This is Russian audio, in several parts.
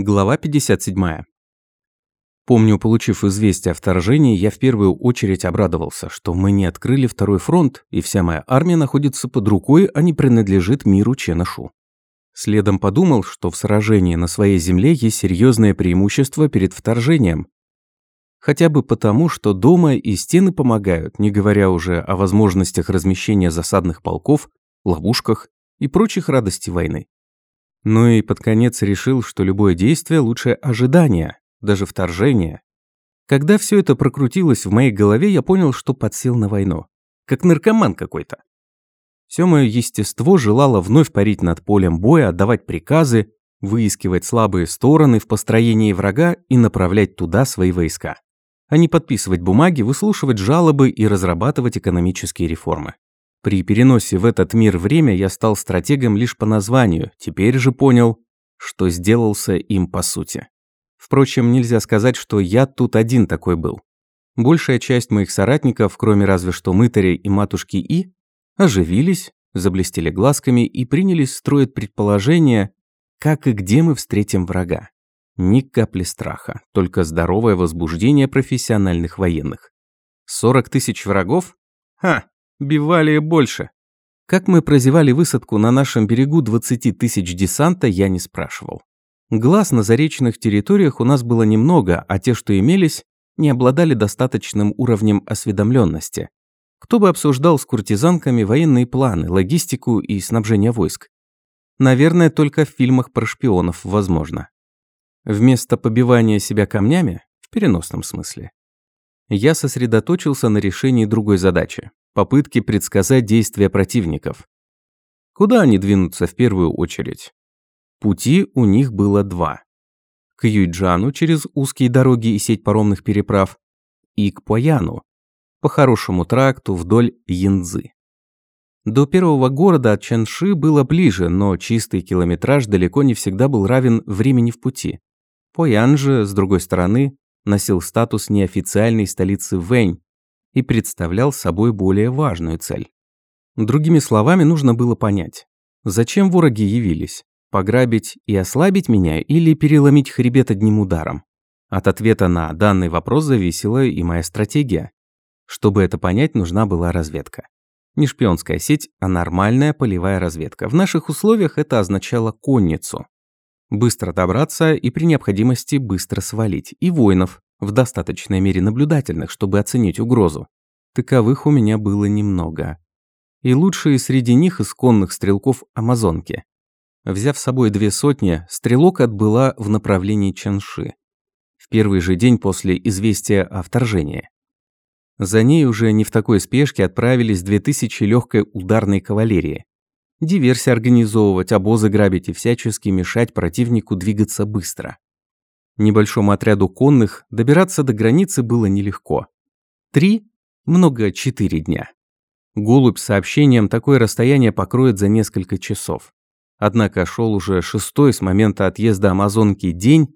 Глава 57. Помню, получив известие о вторжении, я в первую очередь обрадовался, что мы не открыли второй фронт, и вся моя армия находится под рукой, а не принадлежит миру Ченашу. Следом подумал, что в сражении на своей земле есть серьезное преимущество перед вторжением. Хотя бы потому, что дома и стены помогают, не говоря уже о возможностях размещения засадных полков, ловушках и прочих радостей войны. Ну и под конец решил, что любое действие лучше ожидания, даже вторжения. Когда все это прокрутилось в моей голове, я понял, что подсел на войну. Как наркоман какой-то. Все мое естество желало вновь парить над полем боя, отдавать приказы, выискивать слабые стороны в построении врага и направлять туда свои войска. А не подписывать бумаги, выслушивать жалобы и разрабатывать экономические реформы. При переносе в этот мир время я стал стратегом лишь по названию, теперь же понял, что сделался им по сути. Впрочем, нельзя сказать, что я тут один такой был. Большая часть моих соратников, кроме разве что мытарей и матушки И, оживились, заблестели глазками и принялись строить предположения, как и где мы встретим врага. Ни капли страха, только здоровое возбуждение профессиональных военных. 40 тысяч врагов? Ха, Бивалия больше. Как мы прозевали высадку на нашем берегу 20 тысяч десанта, я не спрашивал. Глаз на заречных территориях у нас было немного, а те, что имелись, не обладали достаточным уровнем осведомленности. Кто бы обсуждал с куртизанками военные планы, логистику и снабжение войск? Наверное, только в фильмах про шпионов возможно. Вместо побивания себя камнями, в переносном смысле, я сосредоточился на решении другой задачи попытки предсказать действия противников. Куда они двинутся в первую очередь? Пути у них было два. К Юйджану через узкие дороги и сеть паромных переправ, и к Пояну, по хорошему тракту вдоль Янзы. До первого города от Чанши было ближе, но чистый километраж далеко не всегда был равен времени в пути. Поян же, с другой стороны, носил статус неофициальной столицы Вэнь, и представлял собой более важную цель. Другими словами, нужно было понять, зачем вороги явились? Пограбить и ослабить меня или переломить хребет одним ударом? От ответа на данный вопрос зависела и моя стратегия. Чтобы это понять, нужна была разведка. Не шпионская сеть, а нормальная полевая разведка. В наших условиях это означало конницу. Быстро добраться и при необходимости быстро свалить. И воинов, в достаточной мере наблюдательных, чтобы оценить угрозу. Таковых у меня было немного. И лучшие среди них исконных стрелков Амазонки. Взяв с собой две сотни, стрелок отбыла в направлении Чанши. В первый же день после известия о вторжении. За ней уже не в такой спешке отправились две тысячи легкой ударной кавалерии. Диверсии организовывать, обозы грабить и всячески мешать противнику двигаться быстро. Небольшому отряду конных добираться до границы было нелегко. Три, много четыре дня. Голубь с сообщением такое расстояние покроет за несколько часов. Однако шел уже шестой с момента отъезда Амазонки день,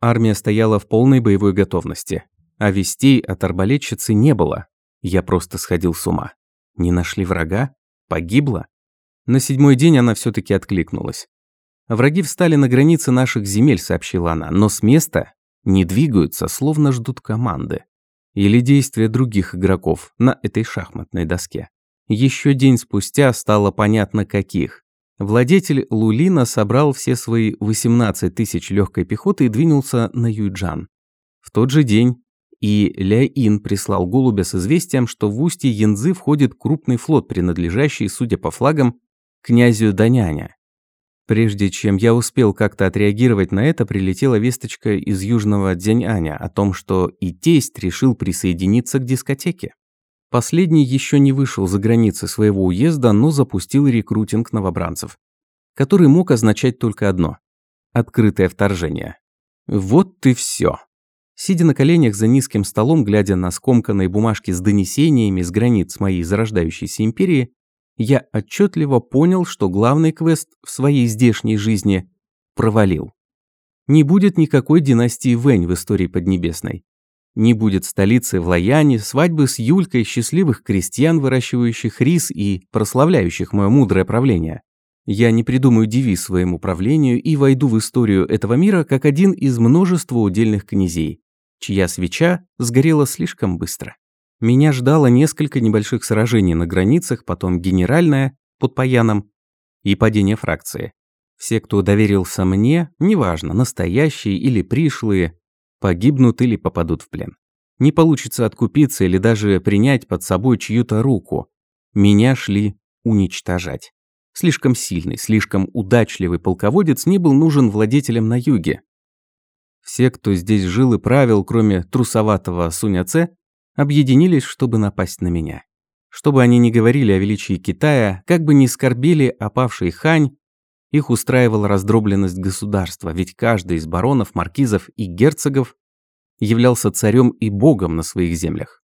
армия стояла в полной боевой готовности, а вестей от арбалетчицы не было. Я просто сходил с ума. Не нашли врага? Погибла? На седьмой день она все таки откликнулась. Враги встали на границе наших земель, сообщила она, но с места не двигаются, словно ждут команды. Или действия других игроков на этой шахматной доске. Еще день спустя стало понятно каких. Владетель Лулина собрал все свои 18 тысяч легкой пехоты и двинулся на Юйджан. В тот же день и Ля-Ин прислал голубя с известием, что в устье Янзы входит крупный флот, принадлежащий, судя по флагам, князю Даняня. Прежде чем я успел как-то отреагировать на это, прилетела весточка из южного Дзяньаня о том, что и тесть решил присоединиться к дискотеке. Последний еще не вышел за границы своего уезда, но запустил рекрутинг новобранцев, который мог означать только одно – открытое вторжение. Вот и все. Сидя на коленях за низким столом, глядя на скомканные бумажки с донесениями с границ моей зарождающейся империи, я отчетливо понял, что главный квест в своей здешней жизни провалил. Не будет никакой династии Вэнь в истории Поднебесной. Не будет столицы в Лаяне, свадьбы с Юлькой, счастливых крестьян, выращивающих рис и прославляющих мое мудрое правление. Я не придумаю девиз своему правлению и войду в историю этого мира как один из множества удельных князей, чья свеча сгорела слишком быстро. Меня ждало несколько небольших сражений на границах, потом генеральное под Паяном и падение фракции. Все, кто доверился мне, неважно, настоящие или пришлые, погибнут или попадут в плен. Не получится откупиться или даже принять под собой чью-то руку. Меня шли уничтожать. Слишком сильный, слишком удачливый полководец не был нужен владетелям на юге. Все, кто здесь жил и правил, кроме трусоватого Суняце, объединились, чтобы напасть на меня. Чтобы они не говорили о величии Китая, как бы ни скорбели опавший хань, их устраивала раздробленность государства, ведь каждый из баронов, маркизов и герцогов являлся царем и богом на своих землях.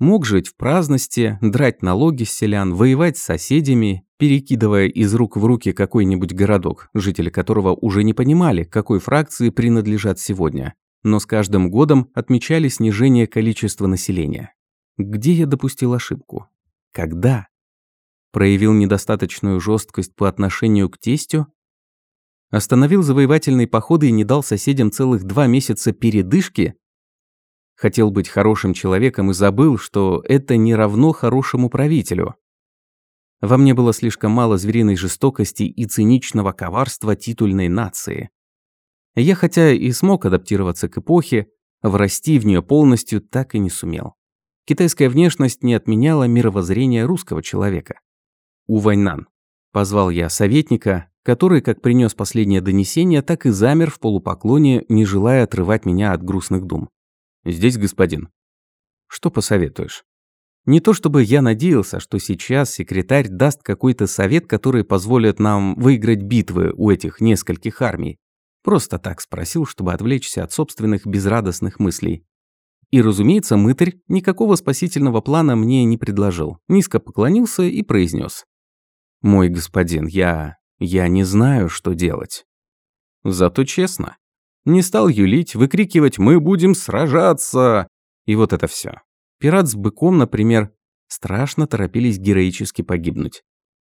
Мог жить в праздности, драть налоги с селян, воевать с соседями, перекидывая из рук в руки какой-нибудь городок, жители которого уже не понимали, какой фракции принадлежат сегодня, но с каждым годом отмечали снижение количества населения. Где я допустил ошибку? Когда? проявил недостаточную жесткость по отношению к тестю, остановил завоевательные походы и не дал соседям целых два месяца передышки, хотел быть хорошим человеком и забыл, что это не равно хорошему правителю. Во мне было слишком мало звериной жестокости и циничного коварства титульной нации. Я хотя и смог адаптироваться к эпохе, врасти в нее полностью так и не сумел. Китайская внешность не отменяла мировоззрение русского человека. Увайнан. Позвал я советника, который как принес последнее донесение, так и замер в полупоклоне, не желая отрывать меня от грустных дум. «Здесь, господин». «Что посоветуешь?» Не то чтобы я надеялся, что сейчас секретарь даст какой-то совет, который позволит нам выиграть битвы у этих нескольких армий. Просто так спросил, чтобы отвлечься от собственных безрадостных мыслей. И, разумеется, мытарь никакого спасительного плана мне не предложил. Низко поклонился и произнес: «Мой господин, я... я не знаю, что делать». Зато честно. Не стал юлить, выкрикивать «Мы будем сражаться!» И вот это все. Пират с быком, например, страшно торопились героически погибнуть.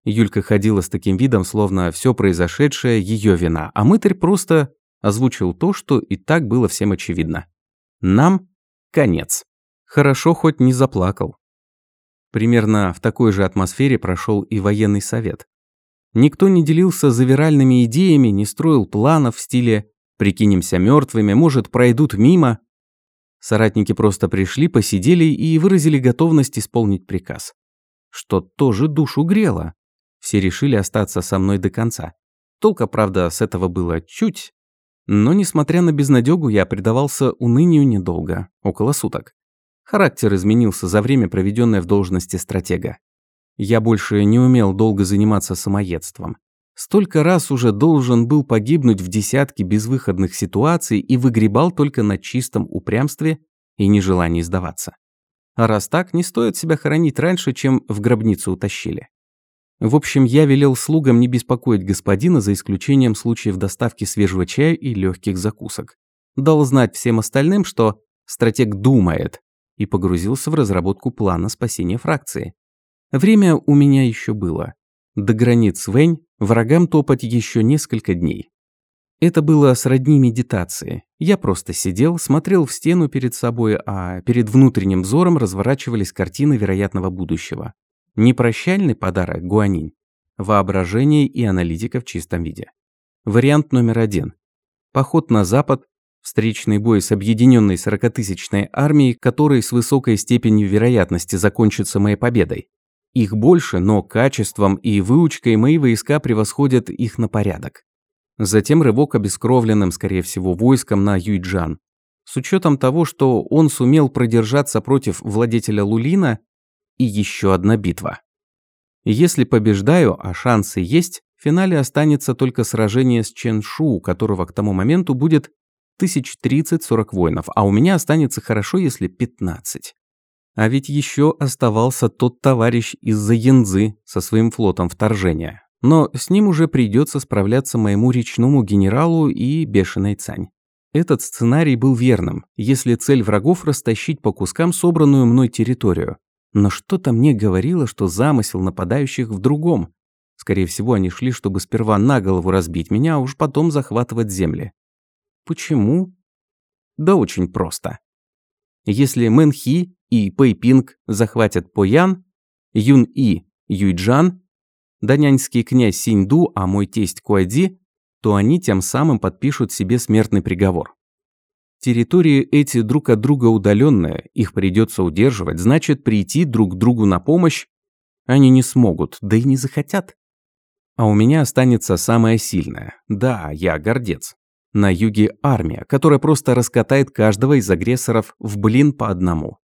Юлька ходила с таким видом, словно все произошедшее ее вина, а мытарь просто озвучил то, что и так было всем очевидно. Нам конец. Хорошо хоть не заплакал. Примерно в такой же атмосфере прошел и военный совет. Никто не делился завиральными идеями, не строил планов в стиле «прикинемся мертвыми, может, пройдут мимо». Соратники просто пришли, посидели и выразили готовность исполнить приказ. Что тоже душу грело. Все решили остаться со мной до конца. Толка, правда, с этого было чуть. Но, несмотря на безнадёгу, я предавался унынию недолго, около суток. Характер изменился за время, проведенное в должности стратега. Я больше не умел долго заниматься самоедством. Столько раз уже должен был погибнуть в десятки безвыходных ситуаций и выгребал только на чистом упрямстве и нежелании сдаваться. А раз так, не стоит себя хоронить раньше, чем в гробницу утащили. В общем, я велел слугам не беспокоить господина за исключением случаев доставки свежего чая и легких закусок. Дал знать всем остальным, что стратег думает, и погрузился в разработку плана спасения фракции. Время у меня еще было. До границ Вэнь врагам топать еще несколько дней. Это было сродни медитации. Я просто сидел, смотрел в стену перед собой, а перед внутренним взором разворачивались картины вероятного будущего. Непрощальный подарок Гуанинь. Воображение и аналитика в чистом виде. Вариант номер один. Поход на запад Встречный бой с объединенной сорокатысячной армией, который с высокой степенью вероятности закончится моей победой. Их больше, но качеством и выучкой мои войска превосходят их на порядок. Затем рывок обескровленным, скорее всего, войском на Юйджан. С учетом того, что он сумел продержаться против владетеля Лулина, и еще одна битва. Если побеждаю, а шансы есть, в финале останется только сражение с Ченшу, у которого к тому моменту будет тысяч 30-40 воинов, а у меня останется хорошо, если 15. А ведь еще оставался тот товарищ из-за Янзы со своим флотом вторжения. Но с ним уже придется справляться моему речному генералу и бешеной Цань. Этот сценарий был верным, если цель врагов растащить по кускам собранную мной территорию. Но что-то мне говорило, что замысел нападающих в другом. Скорее всего, они шли, чтобы сперва на голову разбить меня, а уж потом захватывать земли. Почему? Да очень просто. Если Мэн Хи и Пэй Пинг захватят Поян, Юн И Юйджан, даняньский князь Синьду, а мой тесть Куайди, то они тем самым подпишут себе смертный приговор. Территории эти друг от друга удаленные, их придется удерживать, значит, прийти друг другу на помощь они не смогут, да и не захотят. А у меня останется самое сильное. Да, я гордец. На юге армия, которая просто раскатает каждого из агрессоров в блин по одному.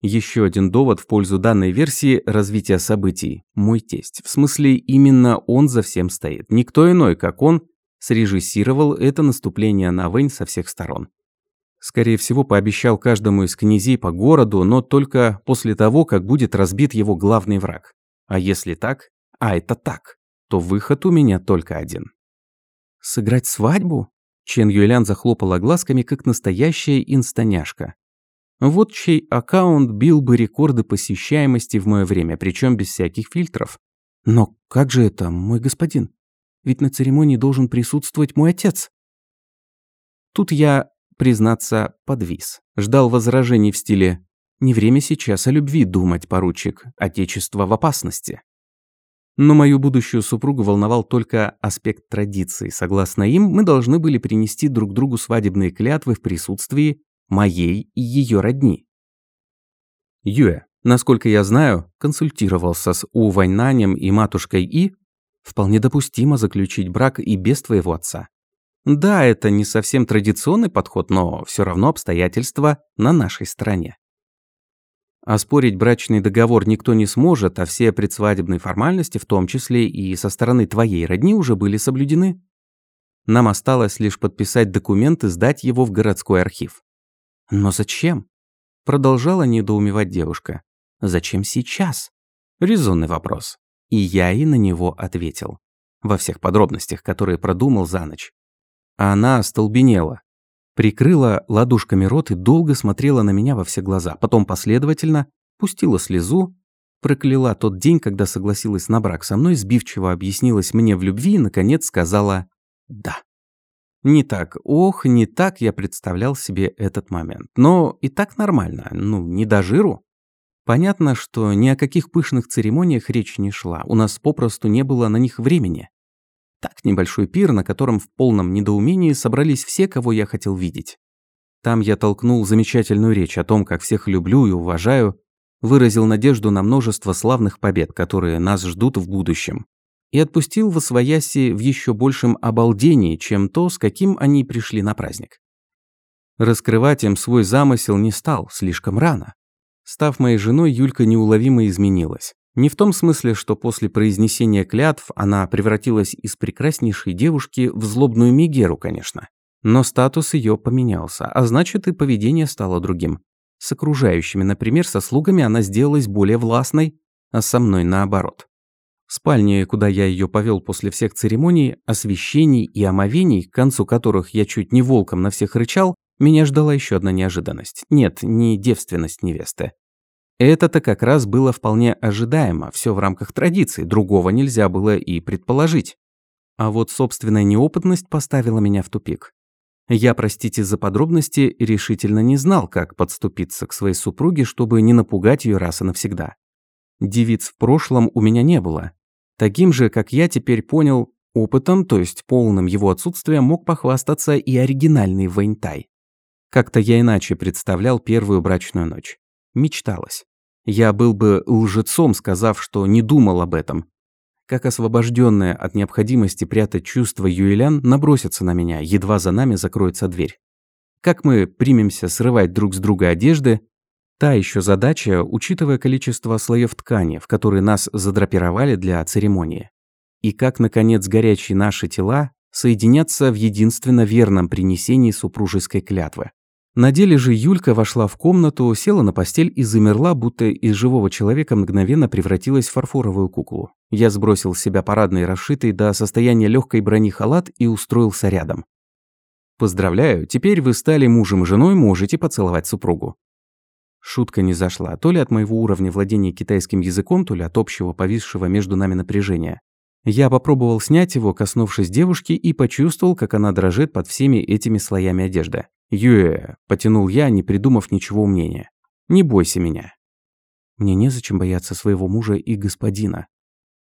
Еще один довод в пользу данной версии развития событий. Мой тесть. В смысле, именно он за всем стоит. Никто иной, как он, срежиссировал это наступление на Вэнь со всех сторон. Скорее всего, пообещал каждому из князей по городу, но только после того, как будет разбит его главный враг. А если так, а это так, то выход у меня только один. Сыграть свадьбу? Чен Юэлян захлопала глазками, как настоящая инстаняшка. Вот чей аккаунт бил бы рекорды посещаемости в мое время, причем без всяких фильтров. Но как же это, мой господин? Ведь на церемонии должен присутствовать мой отец. Тут я признаться, подвис. Ждал возражений в стиле «Не время сейчас о любви думать, поручик, отечество в опасности». Но мою будущую супругу волновал только аспект традиций. Согласно им, мы должны были принести друг другу свадебные клятвы в присутствии моей и ее родни. Юэ, насколько я знаю, консультировался с У и матушкой И. Вполне допустимо заключить брак и без твоего отца. Да, это не совсем традиционный подход, но все равно обстоятельства на нашей стороне. Оспорить брачный договор никто не сможет, а все предсвадебные формальности, в том числе и со стороны твоей родни, уже были соблюдены. Нам осталось лишь подписать документ и сдать его в городской архив. Но зачем? Продолжала недоумевать девушка. Зачем сейчас? Резонный вопрос. И я и на него ответил. Во всех подробностях, которые продумал за ночь. А она остолбенела. Прикрыла ладошками рот и долго смотрела на меня во все глаза. Потом последовательно пустила слезу, прокляла тот день, когда согласилась на брак со мной, сбивчиво объяснилась мне в любви и, наконец, сказала «да». Не так, ох, не так я представлял себе этот момент. Но и так нормально, ну, не до жиру. Понятно, что ни о каких пышных церемониях речь не шла, у нас попросту не было на них времени. Так, небольшой пир, на котором в полном недоумении собрались все, кого я хотел видеть. Там я толкнул замечательную речь о том, как всех люблю и уважаю, выразил надежду на множество славных побед, которые нас ждут в будущем, и отпустил в освояси в еще большем обалдении, чем то, с каким они пришли на праздник. Раскрывать им свой замысел не стал, слишком рано. Став моей женой, Юлька неуловимо изменилась. Не в том смысле, что после произнесения клятв она превратилась из прекраснейшей девушки в злобную Мегеру, конечно. Но статус ее поменялся, а значит и поведение стало другим. С окружающими, например, со слугами она сделалась более властной, а со мной наоборот. В спальне, куда я ее повел после всех церемоний, освящений и омовений, к концу которых я чуть не волком на всех рычал, меня ждала еще одна неожиданность. Нет, не девственность невесты. Это-то как раз было вполне ожидаемо, все в рамках традиции, другого нельзя было и предположить. А вот собственная неопытность поставила меня в тупик. Я, простите за подробности, решительно не знал, как подступиться к своей супруге, чтобы не напугать ее раз и навсегда. Девиц в прошлом у меня не было. Таким же, как я теперь понял, опытом, то есть полным его отсутствием, мог похвастаться и оригинальный Вэньтай. Как-то я иначе представлял первую брачную ночь мечталось. Я был бы лжецом, сказав, что не думал об этом. Как освобожденная от необходимости прятать чувства Юэлян набросится на меня, едва за нами закроется дверь. Как мы примемся срывать друг с друга одежды, та еще задача, учитывая количество слоев ткани, в которые нас задрапировали для церемонии. И как, наконец, горячие наши тела соединятся в единственно верном принесении супружеской клятвы. На деле же Юлька вошла в комнату, села на постель и замерла, будто из живого человека мгновенно превратилась в фарфоровую куклу. Я сбросил с себя парадный расшитый до состояния легкой брони халат и устроился рядом. «Поздравляю, теперь вы стали мужем и женой, можете поцеловать супругу». Шутка не зашла, то ли от моего уровня владения китайским языком, то ли от общего повисшего между нами напряжения. Я попробовал снять его, коснувшись девушки, и почувствовал, как она дрожит под всеми этими слоями одежды. «Юэ», – потянул я, не придумав ничего умнее. «Не бойся меня». Мне незачем бояться своего мужа и господина.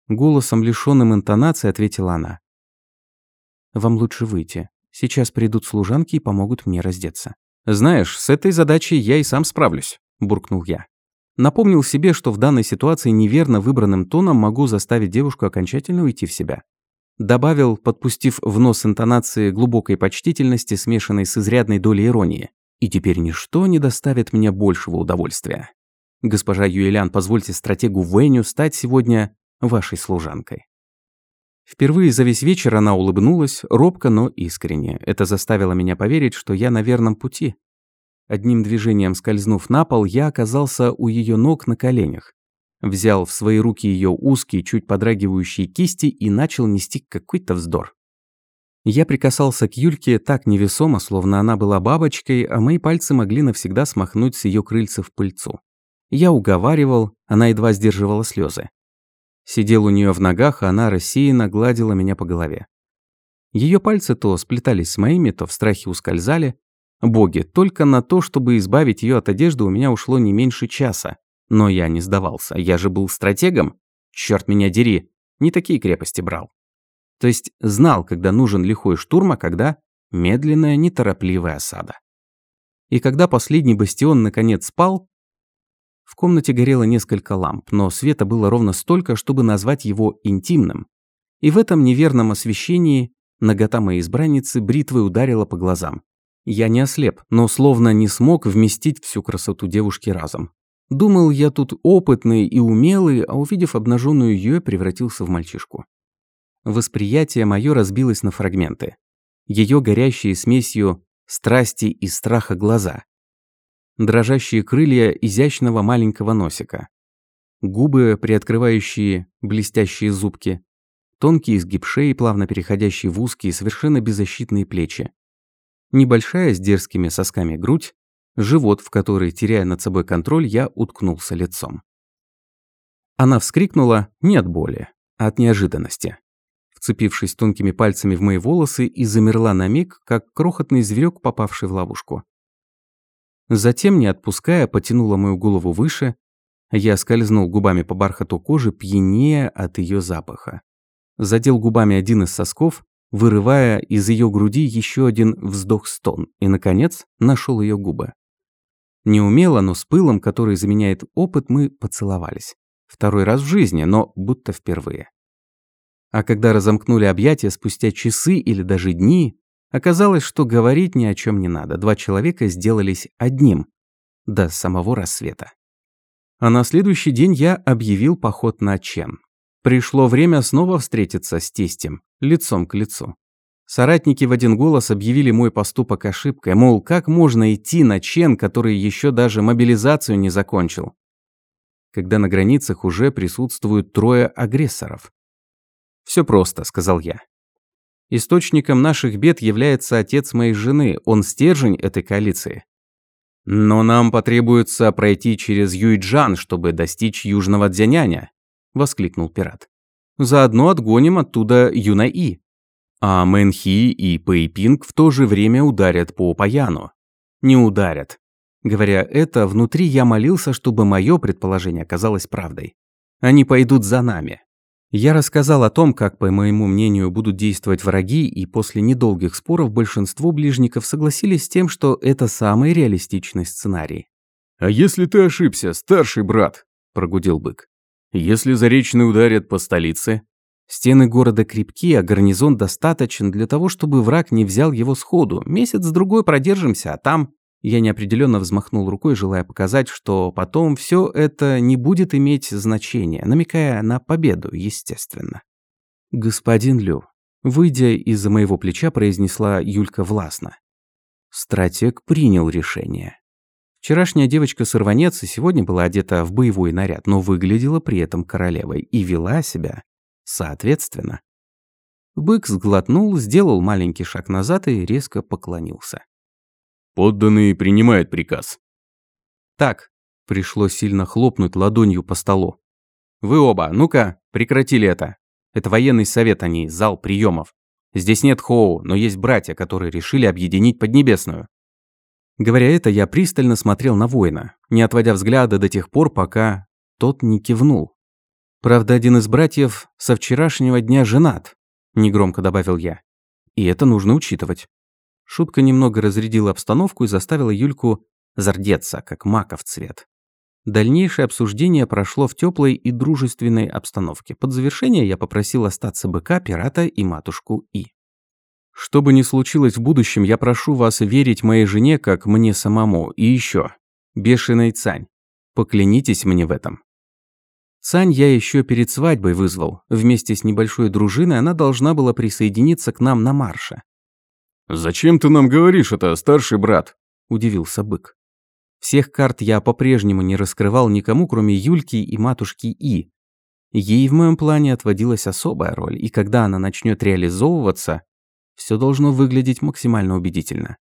Голосом, лишённым интонации, ответила она. «Вам лучше выйти. Сейчас придут служанки и помогут мне раздеться». «Знаешь, с этой задачей я и сам справлюсь», – буркнул я. Напомнил себе, что в данной ситуации неверно выбранным тоном могу заставить девушку окончательно уйти в себя. Добавил, подпустив в нос интонации глубокой почтительности, смешанной с изрядной долей иронии. «И теперь ничто не доставит мне большего удовольствия. Госпожа Юэлян, позвольте стратегу Вэню стать сегодня вашей служанкой». Впервые за весь вечер она улыбнулась, робко, но искренне. Это заставило меня поверить, что я на верном пути. Одним движением скользнув на пол, я оказался у ее ног на коленях. Взял в свои руки ее узкие, чуть подрагивающие кисти и начал нести какой-то вздор. Я прикасался к Юльке так невесомо, словно она была бабочкой, а мои пальцы могли навсегда смахнуть с ее крыльцев пыльцу. Я уговаривал, она едва сдерживала слезы. Сидел у нее в ногах, а она рассеянно гладила меня по голове. Ее пальцы то сплетались с моими, то в страхе ускользали. Боги, только на то, чтобы избавить ее от одежды, у меня ушло не меньше часа. Но я не сдавался. Я же был стратегом. Черт меня дери, не такие крепости брал. То есть знал, когда нужен лихой штурм, а когда медленная, неторопливая осада. И когда последний бастион наконец спал, в комнате горело несколько ламп, но света было ровно столько, чтобы назвать его интимным. И в этом неверном освещении нагота моей избранницы бритвой ударила по глазам. Я не ослеп, но словно не смог вместить всю красоту девушки разом. Думал, я тут опытный и умелый, а увидев обнаженную ее, превратился в мальчишку. Восприятие мое разбилось на фрагменты. Ее горящие смесью страсти и страха глаза, дрожащие крылья изящного маленького носика, губы, приоткрывающие блестящие зубки, тонкий изгиб шеи, плавно переходящий в узкие, совершенно беззащитные плечи, небольшая с дерзкими сосками грудь, живот, в который, теряя над собой контроль, я уткнулся лицом. Она вскрикнула не от боли, а от неожиданности. Вцепившись тонкими пальцами в мои волосы и замерла на миг, как крохотный зверек, попавший в ловушку. Затем, не отпуская, потянула мою голову выше. Я скользнул губами по бархату кожи, пьянее от ее запаха. Задел губами один из сосков, вырывая из ее груди еще один вздох-стон, и, наконец, нашел ее губы. Неумело, но с пылом, который заменяет опыт, мы поцеловались. Второй раз в жизни, но будто впервые. А когда разомкнули объятия спустя часы или даже дни, Оказалось, что говорить ни о чем не надо. Два человека сделались одним. До самого рассвета. А на следующий день я объявил поход на Чен. Пришло время снова встретиться с тестем, лицом к лицу. Соратники в один голос объявили мой поступок ошибкой, мол, как можно идти на Чен, который еще даже мобилизацию не закончил, когда на границах уже присутствуют трое агрессоров. «Все просто», — сказал я. Источником наших бед является отец моей жены, он стержень этой коалиции. Но нам потребуется пройти через Юйджан, чтобы достичь южного Дзяняня, воскликнул пират. Заодно отгоним оттуда Юнаи. А Мэнхи и Пэйпинг в то же время ударят по Паяну. Не ударят. Говоря это, внутри я молился, чтобы мое предположение оказалось правдой. Они пойдут за нами. Я рассказал о том, как, по моему мнению, будут действовать враги, и после недолгих споров большинство ближников согласились с тем, что это самый реалистичный сценарий. «А если ты ошибся, старший брат?» – прогудел бык. «Если заречные ударят по столице?» Стены города крепки, а гарнизон достаточен для того, чтобы враг не взял его сходу. Месяц-другой продержимся, а там... Я неопределенно взмахнул рукой, желая показать, что потом все это не будет иметь значения, намекая на победу, естественно. «Господин Лю», выйдя из-за моего плеча, произнесла Юлька властно. Стратег принял решение. Вчерашняя девочка-сорванец и сегодня была одета в боевой наряд, но выглядела при этом королевой и вела себя соответственно. Бык сглотнул, сделал маленький шаг назад и резко поклонился. Подданный принимает приказ. Так, пришлось сильно хлопнуть ладонью по столу. Вы оба, ну-ка, прекратили это. Это военный совет, а не зал приемов. Здесь нет Хоу, но есть братья, которые решили объединить Поднебесную. Говоря это, я пристально смотрел на воина, не отводя взгляда до тех пор, пока тот не кивнул. Правда, один из братьев со вчерашнего дня женат, негромко добавил я. И это нужно учитывать. Шутка немного разрядила обстановку и заставила Юльку зардеться, как маков цвет. Дальнейшее обсуждение прошло в теплой и дружественной обстановке. Под завершение я попросил остаться быка, пирата и матушку И. Что бы ни случилось в будущем, я прошу вас верить моей жене, как мне самому. И еще, бешеный Цань, поклянитесь мне в этом. Цань я еще перед свадьбой вызвал. Вместе с небольшой дружиной она должна была присоединиться к нам на марше. «Зачем ты нам говоришь это, старший брат?» – удивился бык. Всех карт я по-прежнему не раскрывал никому, кроме Юльки и матушки И. Ей в моем плане отводилась особая роль, и когда она начнет реализовываться, все должно выглядеть максимально убедительно.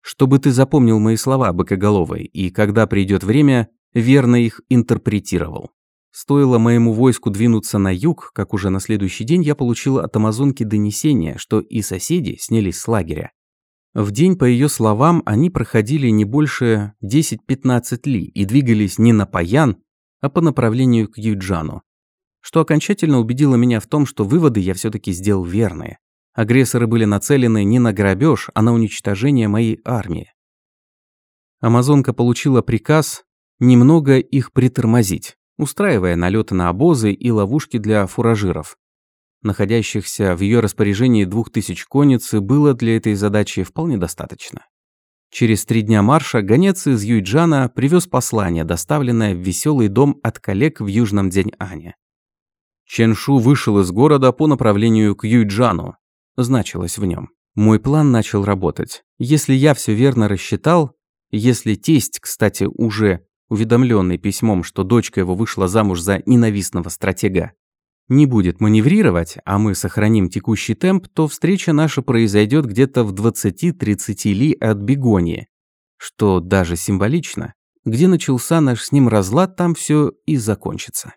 Чтобы ты запомнил мои слова, быкоголовый, и когда придет время, верно их интерпретировал. Стоило моему войску двинуться на юг, как уже на следующий день я получил от амазонки донесение, что и соседи снялись с лагеря. В день, по ее словам, они проходили не больше 10-15 ли и двигались не на Паян, а по направлению к Юджану. Что окончательно убедило меня в том, что выводы я все таки сделал верные. Агрессоры были нацелены не на грабеж, а на уничтожение моей армии. Амазонка получила приказ немного их притормозить, устраивая налеты на обозы и ловушки для фуражиров находящихся в ее распоряжении двух тысяч конницы, было для этой задачи вполне достаточно. Через три дня марша гонец из Юйджана привез послание, доставленное в веселый дом от коллег в Южном День-Ане. Ченшу вышел из города по направлению к Юйджану, значилось в нем. Мой план начал работать. Если я все верно рассчитал, если тесть, кстати, уже уведомленный письмом, что дочка его вышла замуж за ненавистного стратега, не будет маневрировать, а мы сохраним текущий темп, то встреча наша произойдет где-то в 20-30 ли от Бегонии. Что даже символично. Где начался наш с ним разлад, там все и закончится.